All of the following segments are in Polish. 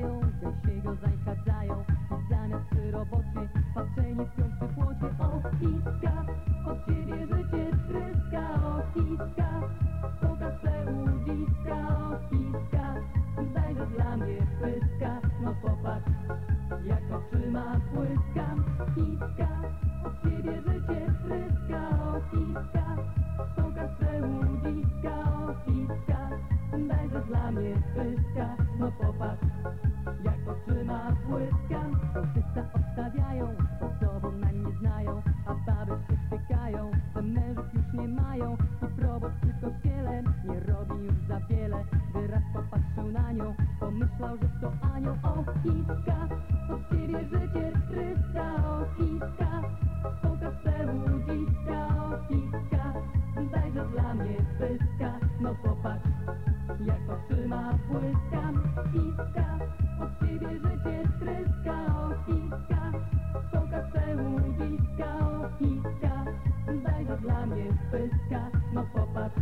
mają, się go zachadzają. I zamiast roboty patrzenie w piątce płocie O kiska, od ciebie życie tryska. O kiska, pokażę udziska O kiska, dajże dla mnie pyska No popatrz, jak oczyma błyskam Kiska, od ciebie życie tryska. O kiska, pokażę udziska O kiska, dajże dla mnie pyska No popatrz. Popatrzył na nią, pomyślał, że to anioł O kiska, od ciebie życie tryska O kiska, pokaż se łudziska O kiska, dajże dla mnie pyska. No popatrz, jak oczyma błyskam Kiska, od ciebie życie tryska O kiska, pokaż se łudziska O kiska, dajże dla mnie pyska. No popatrz,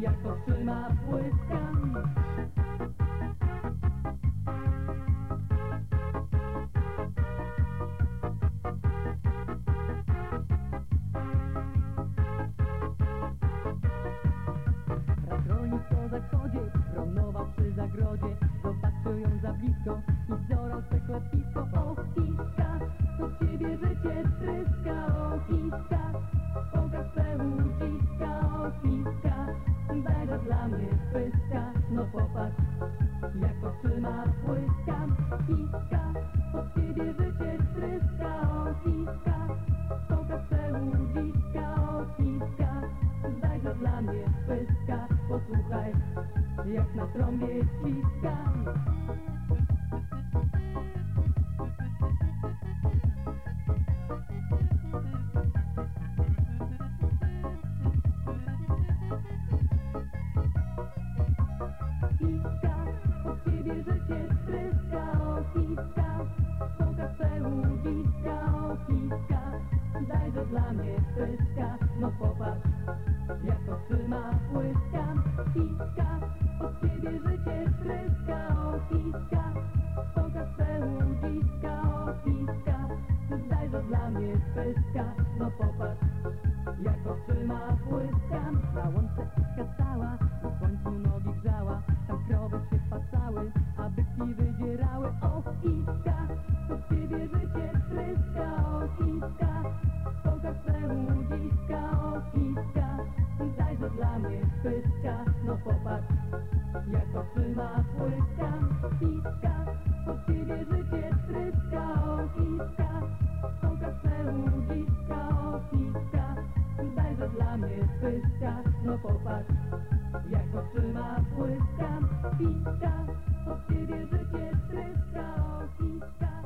jak oczyma błyskam blisko i wzorał se klepisko O kiska, to ciebie życie tryska O kiska, pokaż se uciska O kiska, dajże dla mnie pyska. No popatrz, jak oczyma błyskam Kiska, od ciebie życie O kiska, pokaż se łudziska O kiska, dajże dla mnie pyska No popatrz, No popatrz, jak oczyma błyskam Na łące iska stała, w końcu nogi grzała. Tam krowy się pasały, a byki wydzierały O iska, od ciebie życie tryska O iska, pokaż se łudziska O iska, dajże dla mnie pyska No popatrz, jak oczyma pyska, no popatrz, jak go trzyma błyska, pita, od ciebie życie tryska, o pita.